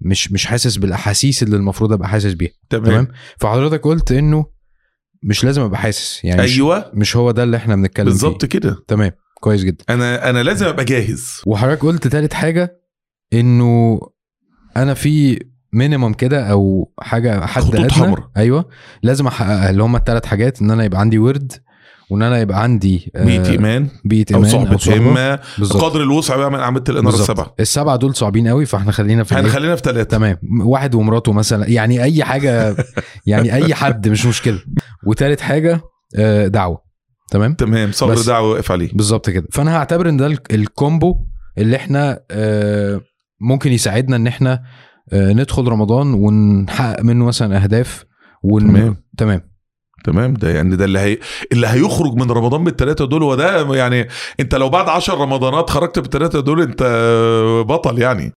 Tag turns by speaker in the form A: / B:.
A: مش مش حاسس بالأحاسيس اللي المفروض أبقى حاسس بيها.
B: تمام,
A: تمام؟ فحضرتك قلت إنه مش لازم أبقى حاسس يعني مش,
B: أيوه.
A: مش هو ده اللي إحنا بنتكلم
B: بالظبط كده.
A: تمام. كويس جدا.
B: أنا أنا لازم أبقى جاهز.
A: وحضرتك قلت تالت حاجة إنه أنا في مينيمم كده أو حاجة حد
B: خطوط
A: ادنى. أيوه. لازم أحققها اللي هم الثلاث حاجات إن أنا يبقى عندي ورد وإن أنا يبقى عندي آه،
B: بيئة إيمان
A: بيئة
B: أو
A: إيمان
B: صحبه همه
A: بالظبط.
B: قدر الوسع بقى من اعمال الاناره. السبعه
A: السبعة دول صعبين قوي فإحنا خلينا في؟
B: هنخلينا في ثلاثة
A: تمام. واحد ومراته مثلا يعني أي حاجة يعني أي حد مش مشكلة. وتالت حاجة آه، دعوة. تمام؟
B: تمام. صبر دعوة واقف عليه.
A: بالظبط كده. فأنا هعتبر إن ده ال- الكومبو اللي إحنا آه، ممكن يساعدنا إن إحنا ندخل رمضان ونحقق منه مثلا أهداف ون...
B: تمام.
A: تمام.
B: تمام؟ ده يعني ده اللي هي اللي هيخرج من رمضان بالثلاثه دول وده يعني انت لو بعد عشر رمضانات خرجت بالثلاثه دول انت بطل يعني.